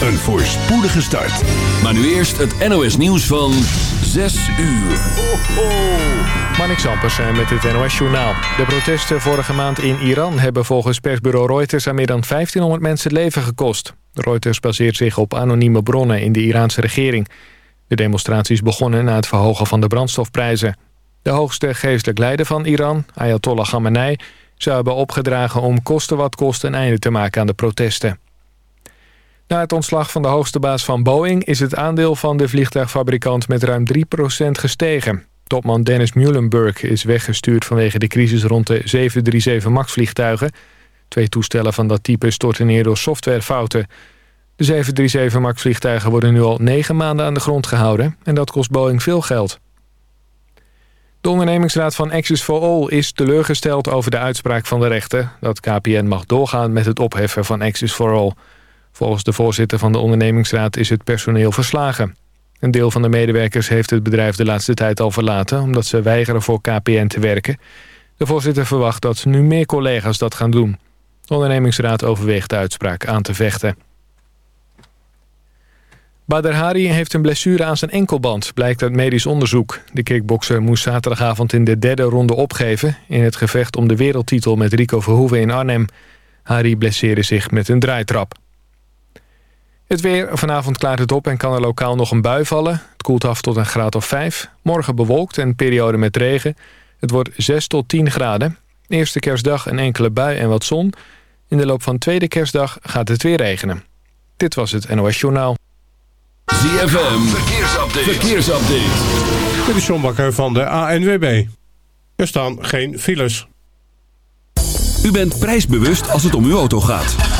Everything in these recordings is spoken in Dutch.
een voorspoedige start. Maar nu eerst het NOS nieuws van 6 uur. Ho, ho. Marnik Sampers met het NOS Journaal. De protesten vorige maand in Iran hebben volgens persbureau Reuters... aan meer dan 1500 mensen het leven gekost. Reuters baseert zich op anonieme bronnen in de Iraanse regering. De demonstraties begonnen na het verhogen van de brandstofprijzen. De hoogste geestelijk leider van Iran, Ayatollah Khamenei... zou hebben opgedragen om kosten wat kost een einde te maken aan de protesten. Na het ontslag van de hoogste baas van Boeing... is het aandeel van de vliegtuigfabrikant met ruim 3% gestegen. Topman Dennis Muhlenberg is weggestuurd vanwege de crisis rond de 737 MAX-vliegtuigen. Twee toestellen van dat type storten neer door softwarefouten. De 737 MAX-vliegtuigen worden nu al negen maanden aan de grond gehouden... en dat kost Boeing veel geld. De ondernemingsraad van Access for All is teleurgesteld over de uitspraak van de rechter... dat KPN mag doorgaan met het opheffen van Access for All... Volgens de voorzitter van de ondernemingsraad is het personeel verslagen. Een deel van de medewerkers heeft het bedrijf de laatste tijd al verlaten... omdat ze weigeren voor KPN te werken. De voorzitter verwacht dat nu meer collega's dat gaan doen. De ondernemingsraad overweegt de uitspraak aan te vechten. Badr Hari heeft een blessure aan zijn enkelband, blijkt uit medisch onderzoek. De kickbokser moest zaterdagavond in de derde ronde opgeven... in het gevecht om de wereldtitel met Rico Verhoeven in Arnhem. Hari blesseerde zich met een draaitrap. Het weer. Vanavond klaart het op en kan er lokaal nog een bui vallen. Het koelt af tot een graad of 5. Morgen bewolkt en periode met regen. Het wordt 6 tot 10 graden. Eerste kerstdag een enkele bui en wat zon. In de loop van tweede kerstdag gaat het weer regenen. Dit was het NOS Journaal. ZFM. Verkeersupdate. Verkeersupdate. Dit is John Bakker van de ANWB. Er staan geen files. U bent prijsbewust als het om uw auto gaat.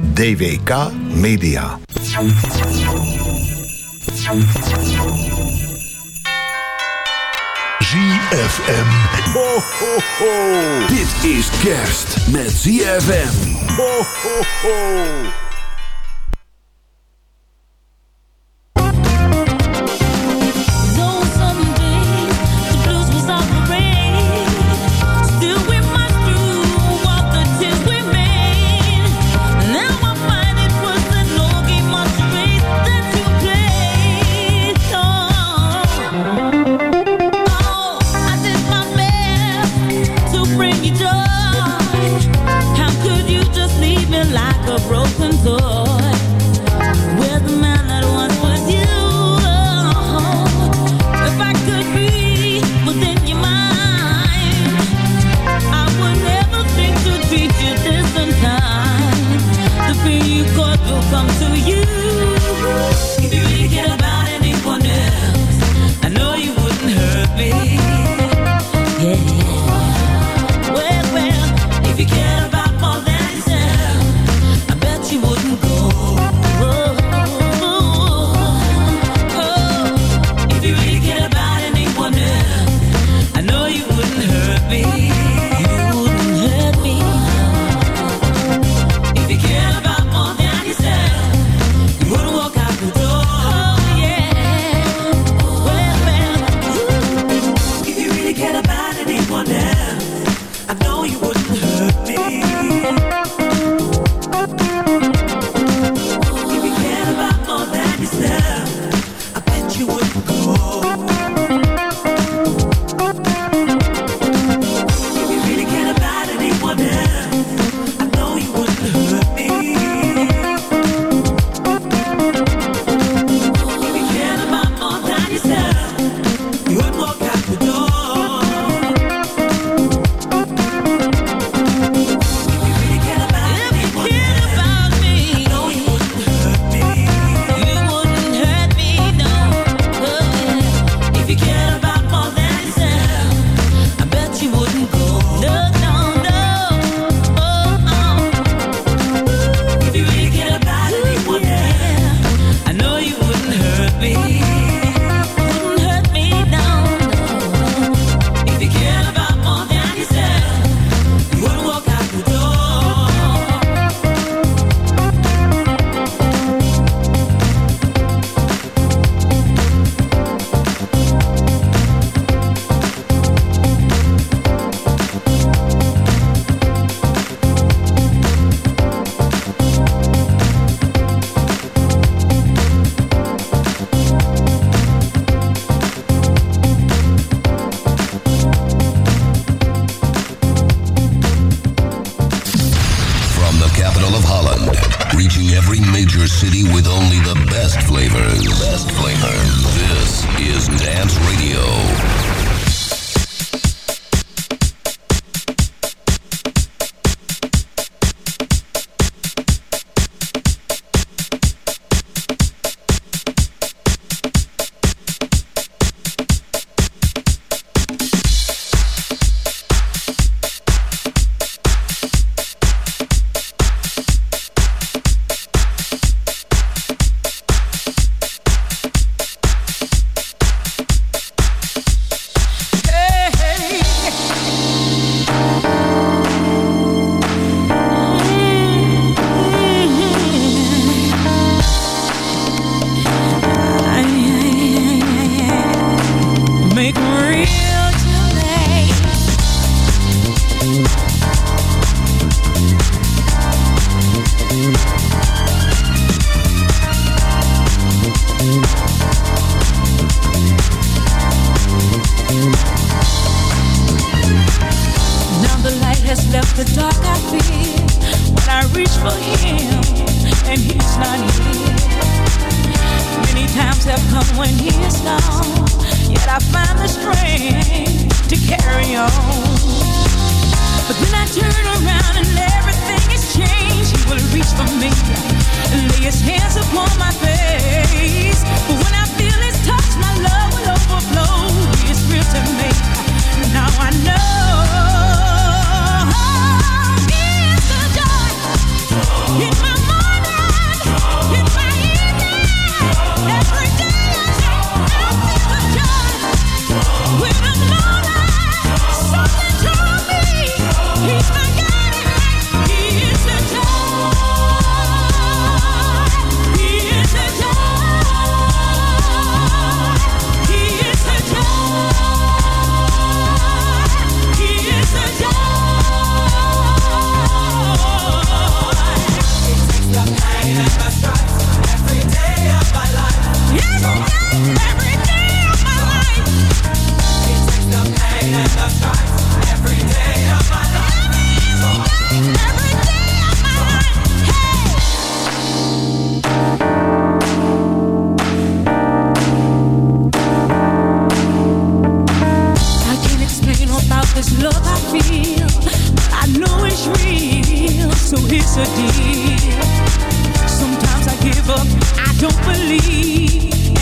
DWK Media. ZFM. Ho, ho, ho. Dit is kerst met ZFM. Ho, ho, ho.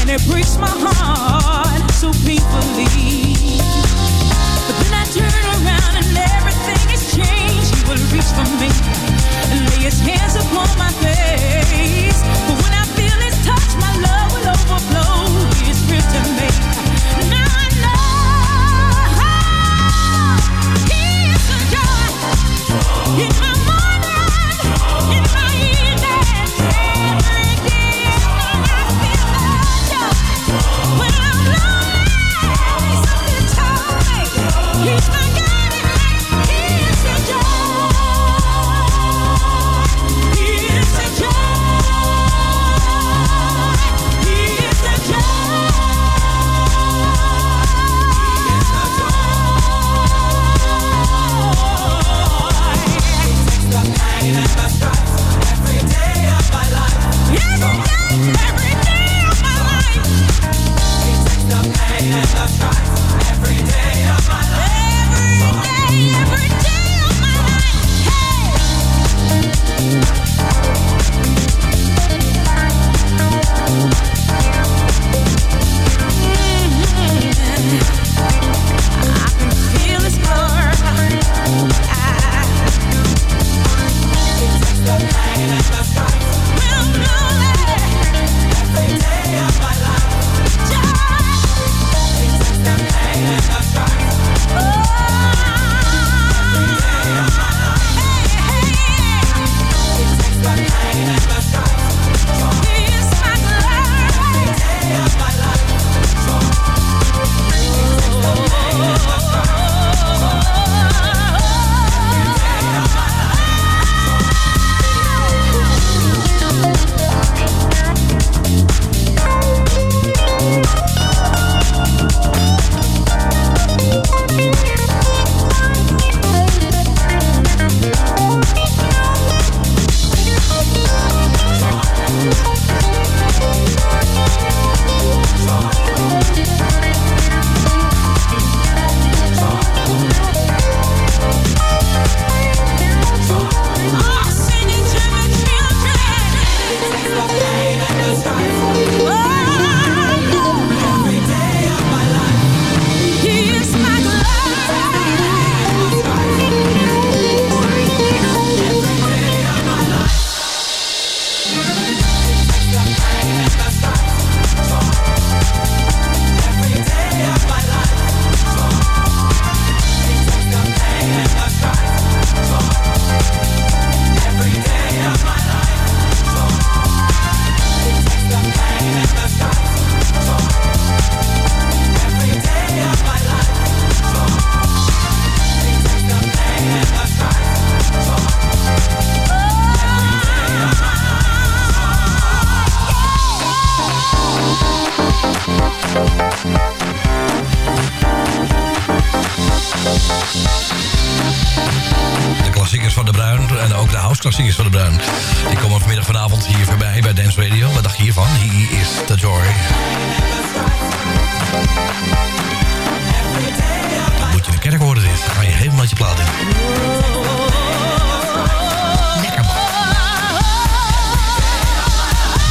And it breaks my heart so painfully.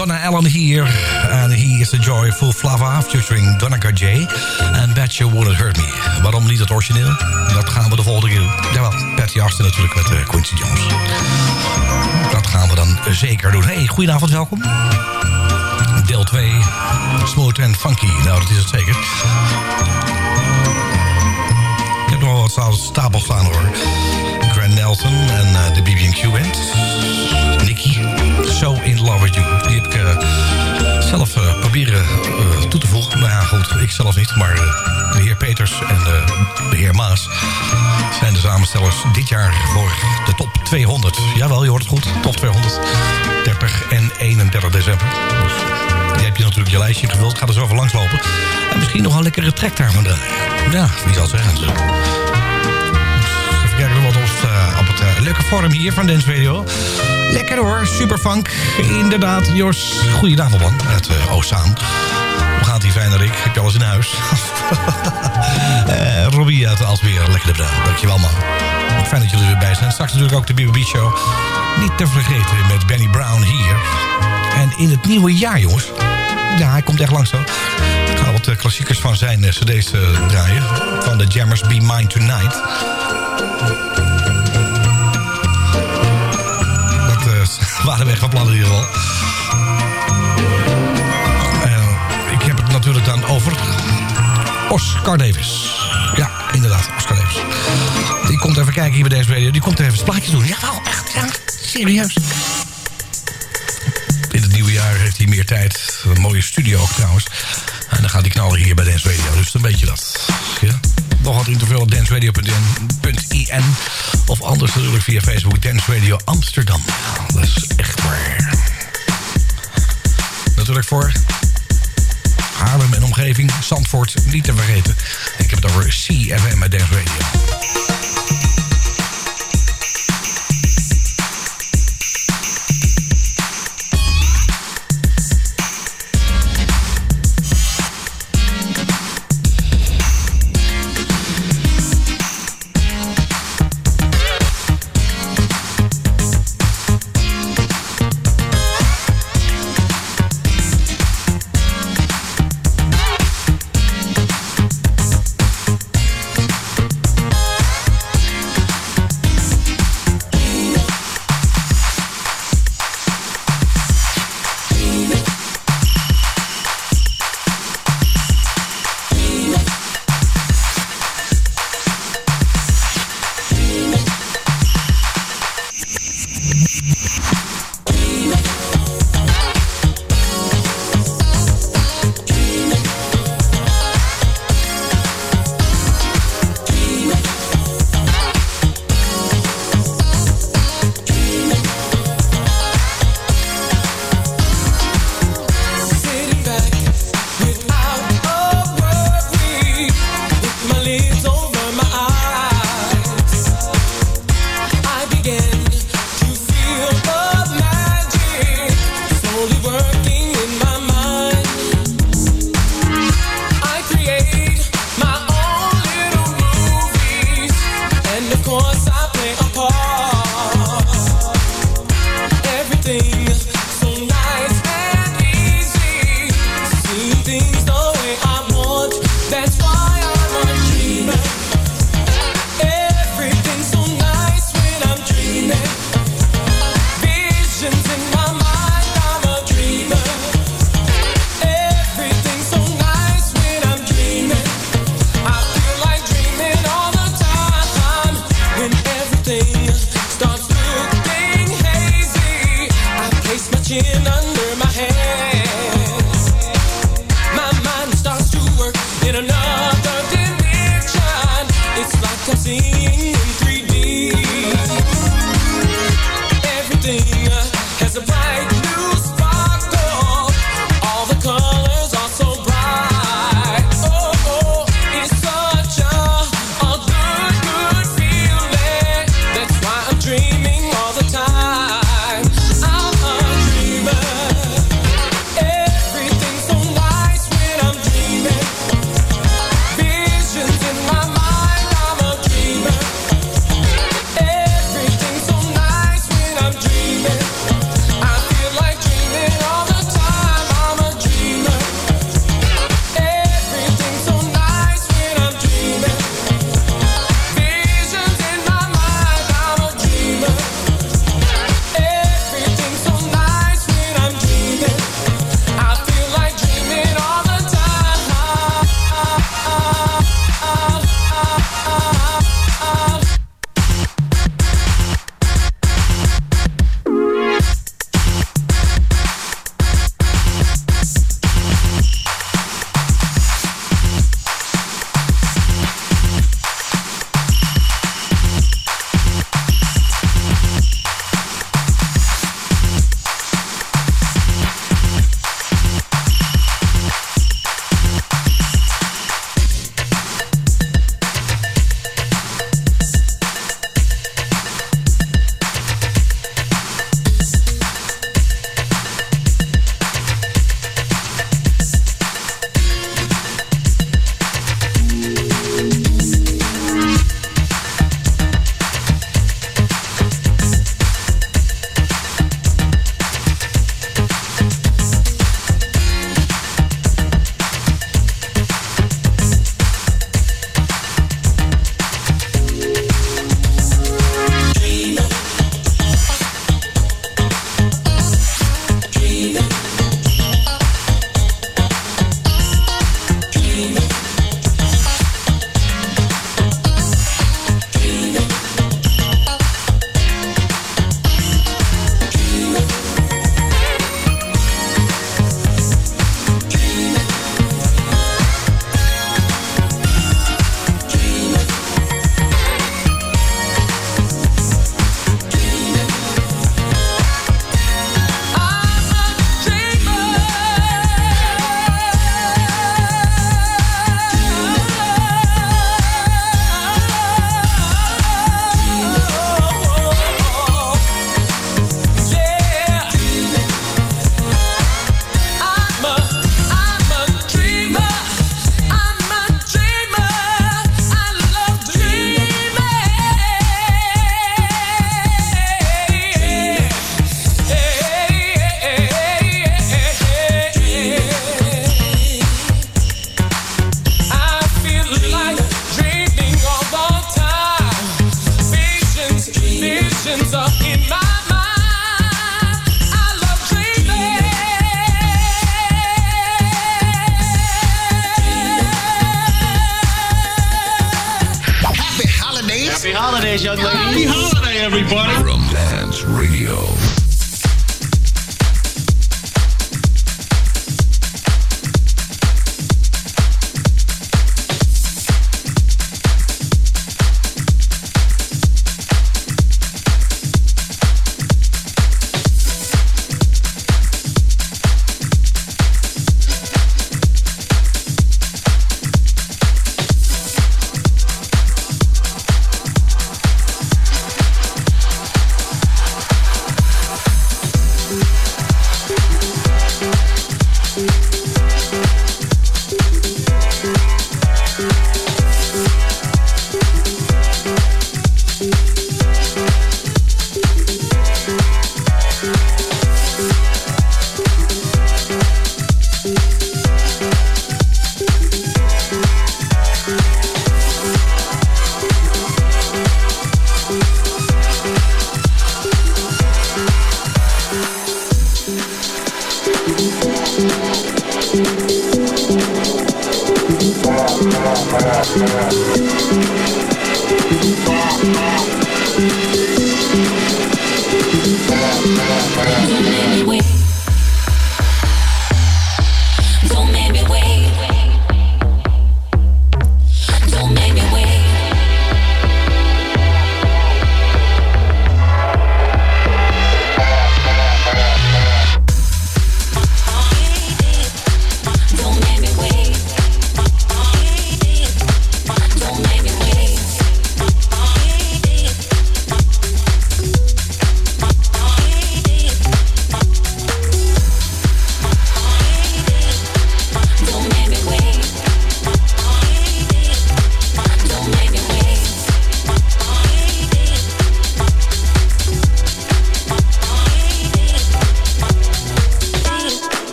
Donna Allen hier. En He is the Joy Full Flava featuring Donica J. En You Wouldn't Hurt Me. Waarom niet het origineel? Dat gaan we de volgende keer doen. Jawel, Patty natuurlijk met eh, Quincy Jones. Dat gaan we dan zeker doen. Hey, goedenavond, welkom. Deel 2, Smooth and Funky. Nou, dat is het zeker. Ik heb nog wat stapels staan hoor. Nelson en eh, de BB&Q Band. Nicky, So In Love With You. Die heb ik eh, zelf eh, proberen toe te voegen. Nou ja, goed, ik zelf niet. Maar de heer Peters en de heer Maas zijn de samenstellers dit jaar voor de top 200. Jawel, je hoort het goed. Top 200. 30 en 31 december. Dus die heb je natuurlijk je lijstje gevuld. Ga er zo even langslopen. En misschien nog een lekkere track daar vandaan. Ja, wie zal zeggen. Leuke forum hier van Dance Radio. Lekker hoor, superfunk. Inderdaad, Jos. Goedenavond man, uit uh. Hoe gaat die fijn Rick? Heb je alles in huis? uh, Robbie uit Alsmeer, lekker bruin. Dankjewel man. Fijn dat jullie er weer bij zijn. Straks natuurlijk ook de BBB Show. Niet te vergeten met Benny Brown hier. En in het nieuwe jaar jongens. Ja, hij komt echt langs. Ik ga wat klassiekers van zijn cd's draaien. Van de Jammers Be Mine Tonight. Waren weg van plan in ieder geval. Uh, ik heb het natuurlijk dan over Oscar Davis. Ja, inderdaad, Oscar Davis. Die komt even kijken hier bij deze radio. Die komt even plaatjes doen. Jawel, echt, ja, serieus. In het nieuwe jaar heeft hij meer tijd. Een mooie studio ook trouwens. En dan gaat hij knallen hier bij Dance Radio. Dus dan weet je dat. Ja? Nog wat interview op danceradio.in of anders natuurlijk via Facebook Dance Radio Amsterdam. Dat is echt waar. Natuurlijk voor Haarlem en omgeving, Zandvoort niet te vergeten. Ik heb het over CFM met Dance Radio.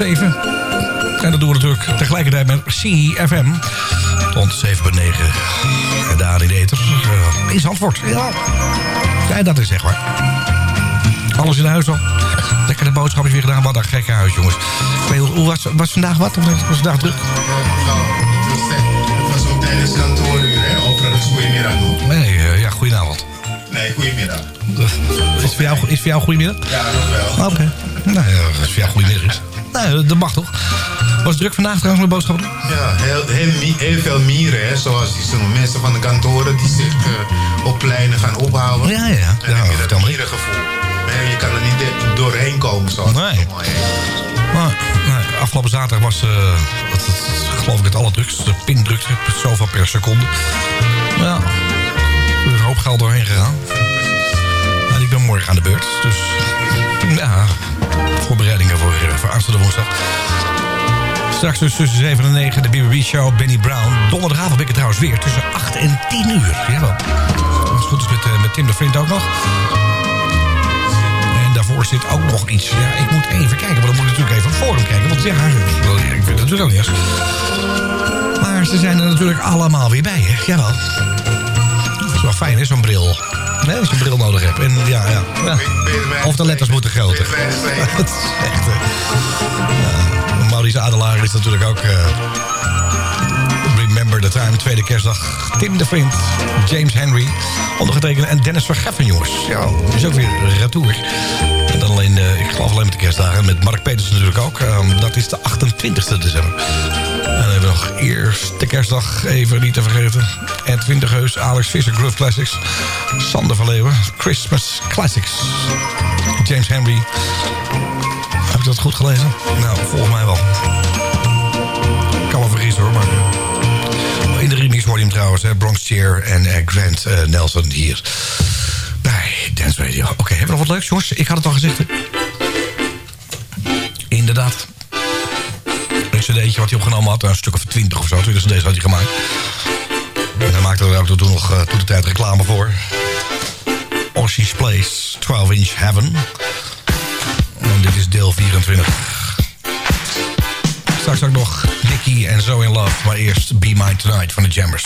En dat doen we natuurlijk tegelijkertijd met CFM. Tot 7 bij 9. En daar in eh, is antwoord. Ja. ja, dat is zeg maar. Alles in huis al. Lekker de boodschapjes weer gedaan. Wat een gekke huis, jongens. Weet, hoe was, was vandaag wat? Was, was vandaag druk? Nee, eh, ja, goedenavond. Nee, goedemiddag. Is voor jou, is voor jou goedemiddag? Ja, dat wel. Ah, oké. Nou ja, is voor jou goedemiddag is. Nou, dat mag toch? Was het druk vandaag trouwens met boodschappen? Ja, heel, heel, heel, veel mieren, hè, zoals die mensen van de kantoren die zich uh, op pleinen gaan ophouden. Ja, ja. ja. Dan heb je dat mierengevoel. Nee, je kan er niet doorheen komen zoals nee. het mooi. Maar, afgelopen zaterdag was, uh, het, het, geloof ik, het allerdrukste. Pindrukte, zoveel per seconde. Ja, er is een hoop geld doorheen gegaan. En ik ben morgen aan de beurt, dus ja, voorbereidingen voor, voor aanstaande woensdag. Straks dus tussen 7 en 9 de BBB Show Benny Brown. Donderdagavond ben ik het trouwens weer tussen 8 en 10 uur. Jawel. Als het goed is met, uh, met Tim de Vriend ook nog. En daarvoor zit ook nog iets. Ja, ik moet even kijken, maar dan moet ik natuurlijk even het forum kijken. Want ja, ik vind het niet eens. Maar ze zijn er natuurlijk allemaal weer bij, hè? Jawel. Dat is wel fijn, hè, zo'n bril. Nee, als je een bril nodig hebt. En ja, ja. ja. Of de letters moeten groter. Dat is echt... Ja. Maurice Adelaar is natuurlijk ook... Uh, Remember the Time, tweede kerstdag. Tim de Vriend, James Henry, ondergetekende en Dennis Vergeffen, jongens. Ja, is ook weer retour. En dan alleen, uh, ik geloof alleen met de kerstdagen. Met Mark Petersen natuurlijk ook. Um, dat is de 28e december. En eerst de kerstdag, even niet te vergeten. Edwin de Geus, Alex Visser, Groove Classics. Sander van Leeuwen, Christmas Classics. James Henry. Heb ik dat goed gelezen? Nou, volgens mij wel. Kan wel vergissen hoor, maar... In de remix hoor je hem trouwens, hè? Bronx Cheer en uh, Grant uh, Nelson hier. Bij Dance Radio. Oké, hebben we nog wat leuks, jongens? Ik had het al gezegd. Inderdaad. Cd'tje wat hij opgenomen had. Een stuk of 20 of zo. 20 cd's had hij gemaakt. En hij maakte er ook toen nog uh, toen de tijd reclame voor. Ossie's Place, 12 Inch Heaven. En dit is deel 24. Straks ook nog Nicky en So In Love. Maar eerst Be Mine Tonight van de Jammers.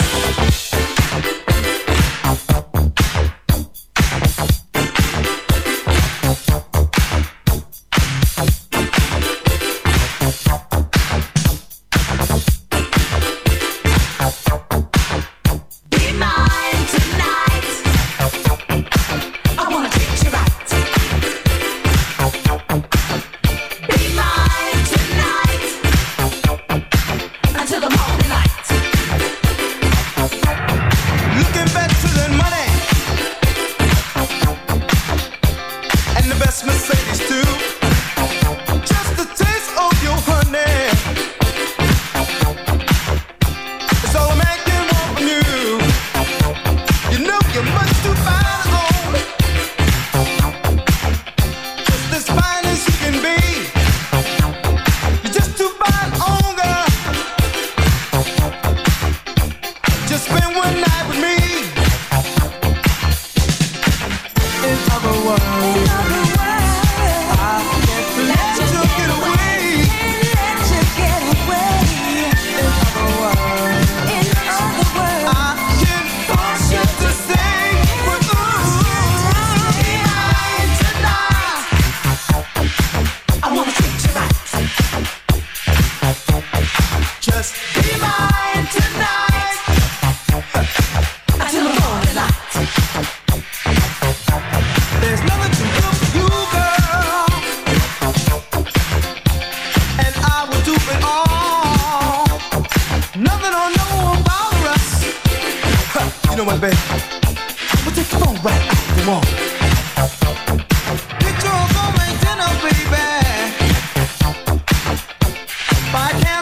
I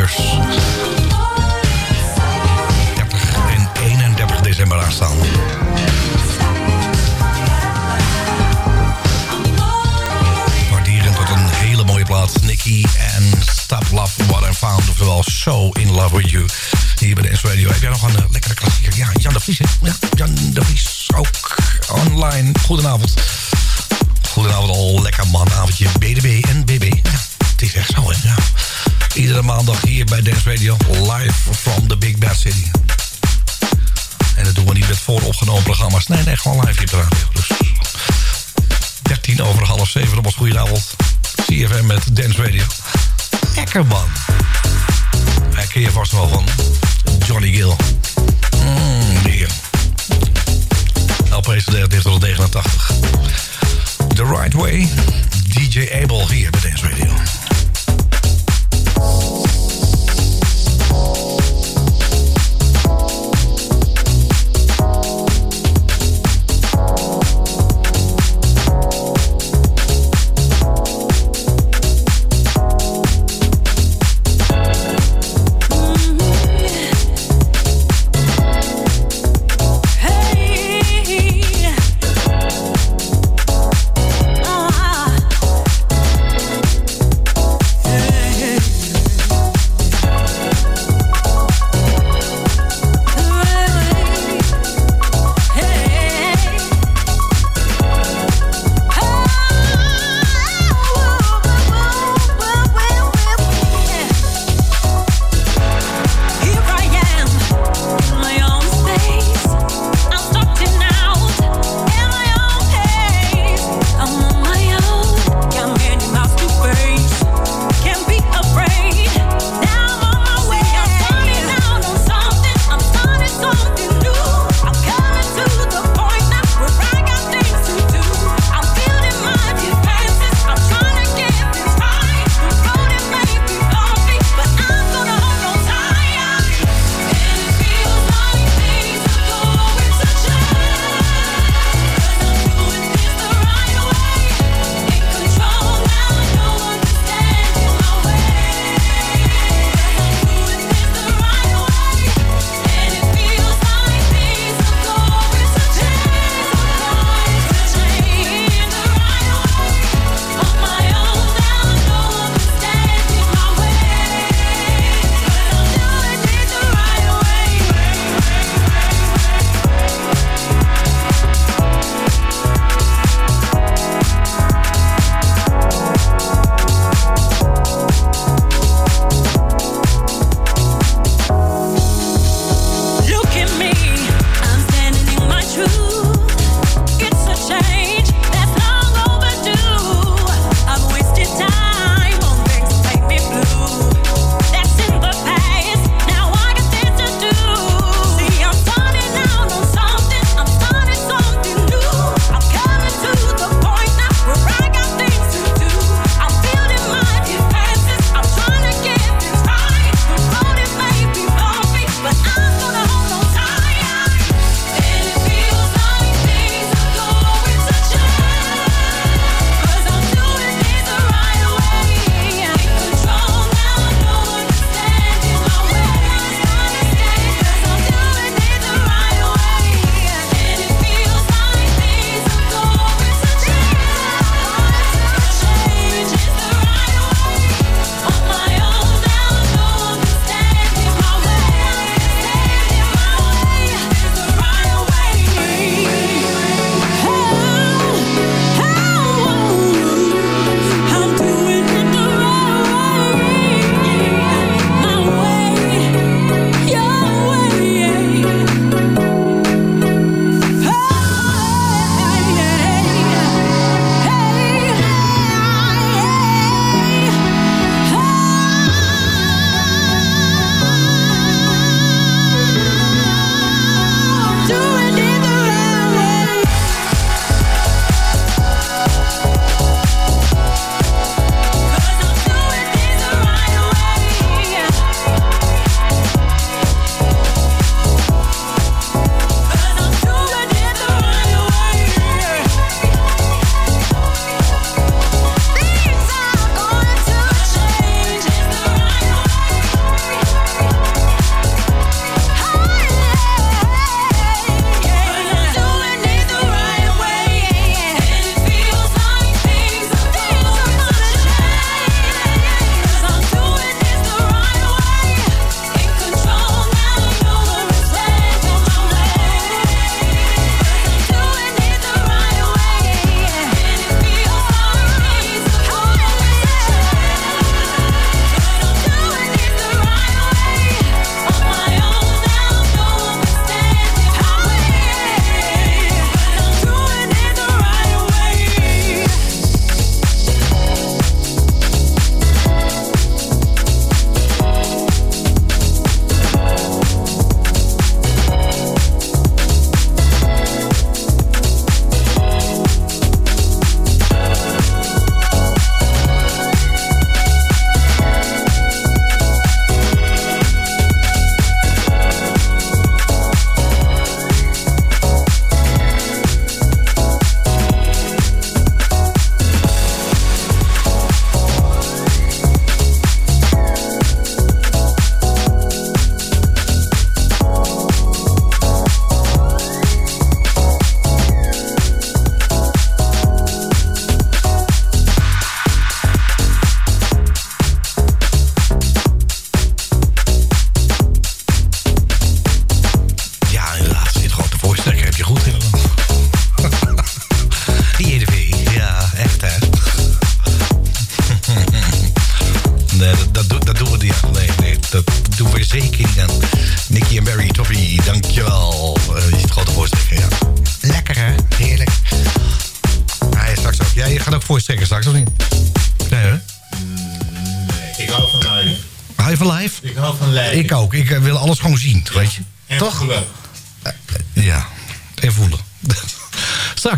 klassiekers. 30 en 31 december aanstaan. Waarderen tot een hele mooie plaat. Nicky en Stop Love What I Found. Oftewel So In Love With You. Hier bij de S-Radio. Heb jij nog een eh, lekkere klassieker? Ja, Jan de Vries. Ja, Jan de Vries. Ook online. Goedenavond Radio. Live from the Big Bad City. En dat doen we niet met vooropgenomen programma's. Nee, nee, gewoon live hier op radio. Dus 13 over half 7. Dat was goedenavond. CFM met Dance Radio. Lekker man. Hij ken je vast wel van Johnny Gill. Mm, die. LP is 1989. The Right Way. DJ Abel hier bij Dance Radio.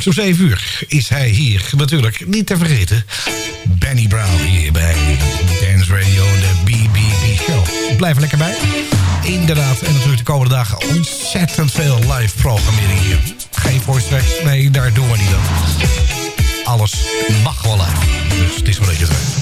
Straks om 7 uur is hij hier. Natuurlijk niet te vergeten. Benny Brown hier bij Dance Radio de BBB Show. Blijf er lekker bij. Inderdaad. En natuurlijk de komende dagen ontzettend veel live programmering hier. Geen voice tracks. Nee, daar doen we niet aan. Alles mag wel live. Dus het is wel dat je het.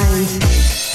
Mind.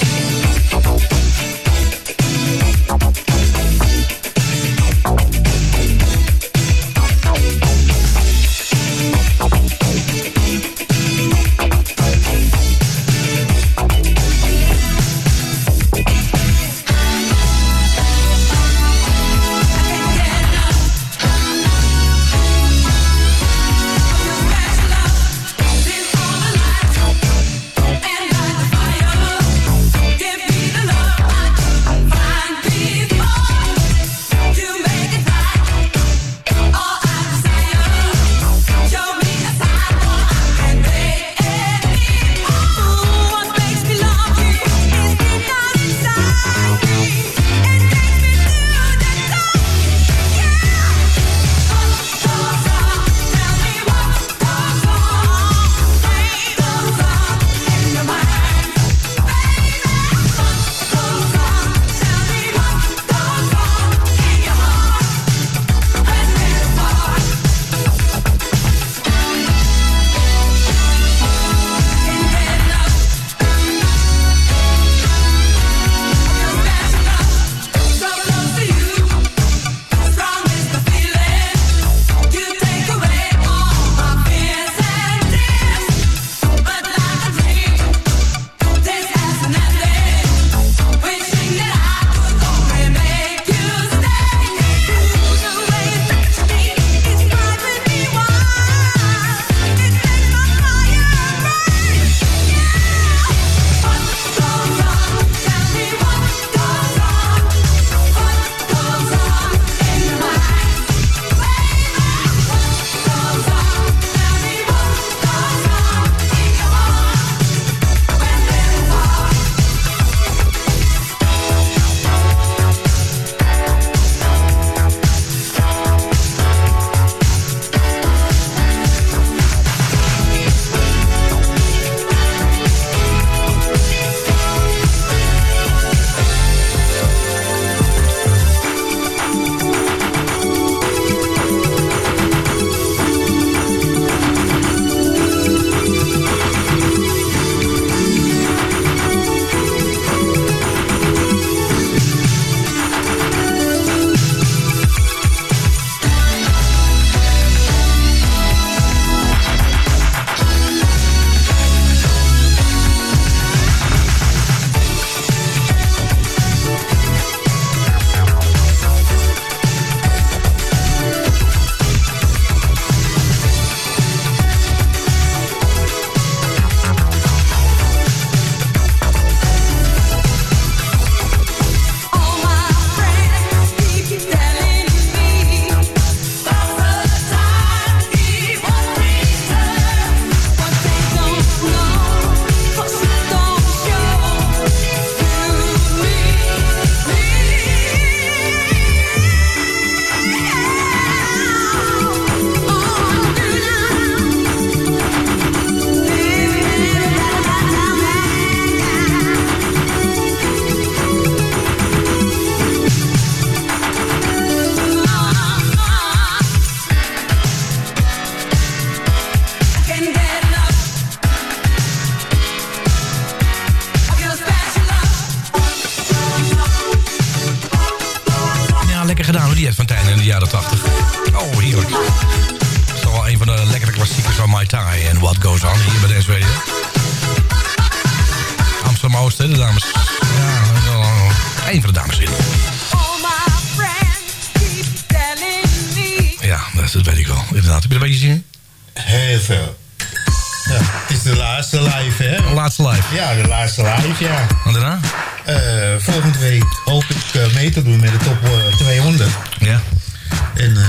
Ed van Tijn in de jaren 80. Oh, heerlijk. Dat is toch wel een van de lekkere klassiekers van My Thai en What Goes On hier bij deze radio. Amsterdam Oost, de dames. Ja, eh, één van de dames in. Ja, dat, dat weet ik wel. Inderdaad. Heb je er een beetje zin in? Heel veel. Ja, het is de laatste live, hè? De laatste live? Ja, de laatste live, ja. En daarna? Eh, volgende week hoop ik eh, mee te doen met de top eh, 200. Ja. En eh,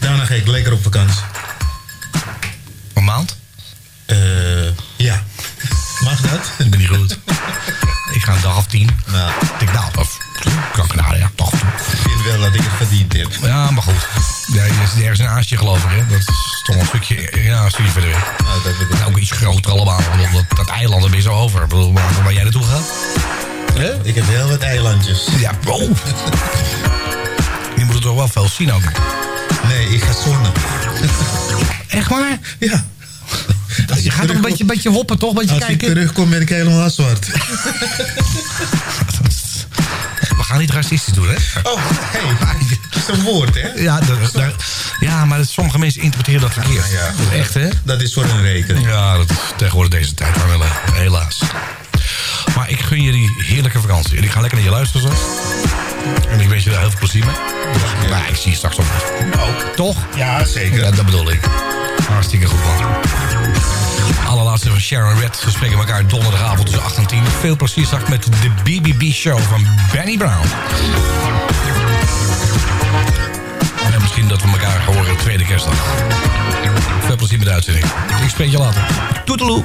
daarna ga ik lekker op vakantie. Een maand? Eh, ja. Mag dat? Ik ben niet goed. ik ga een dag of tien. Nou. Ik nou, of kan ik nou, ja, toch. Ik vind wel dat ik het verdiend heb. Ja, maar goed. Ja, je is ergens in Azië geloof ik, hè. Dat is toch een stukje, ja, een stukje verder weg. Nou, dat ook iets groter allemaal. Dat, dat eiland, ben je zo over. Ik bedoel, waar, waar jij naartoe gaat? Ik heb heel wat eilandjes. Ja, oh. Je moet het toch wel veel zien ook. Nee, ik ga zonnen. Echt waar? Ja. Je gaat toch een beetje, beetje hoppen, toch? Beetje Als ik terugkom ben ik helemaal zwart. We gaan niet racistisch doen, hè? Oh, hey, dat is een woord, hè? Ja, daar- ja maar sommige mensen interpreteren dat verkeerd. Ja, ja. Dat is echt, hè? Dat is voor een rekening. Ja, dat is tegenwoordig deze tijd, wel, helaas. Maar ik gun je die heerlijke vakantie. En ik ga lekker naar je luisteren zo. En ik wens je daar heel veel plezier mee. Maar ik zie je straks op. Ook. Toch? Ja, zeker. Ja, dat bedoel ik. Hartstikke goed, man. Allerlaatste van Sharon Red. We spreken elkaar donderdagavond tussen 8 en 10. Veel plezier straks met de BBB Show van Benny Brown. En misschien dat we elkaar horen tweede kerstdag. Veel plezier met de uitzending. Ik spreek je later. Toedeloe.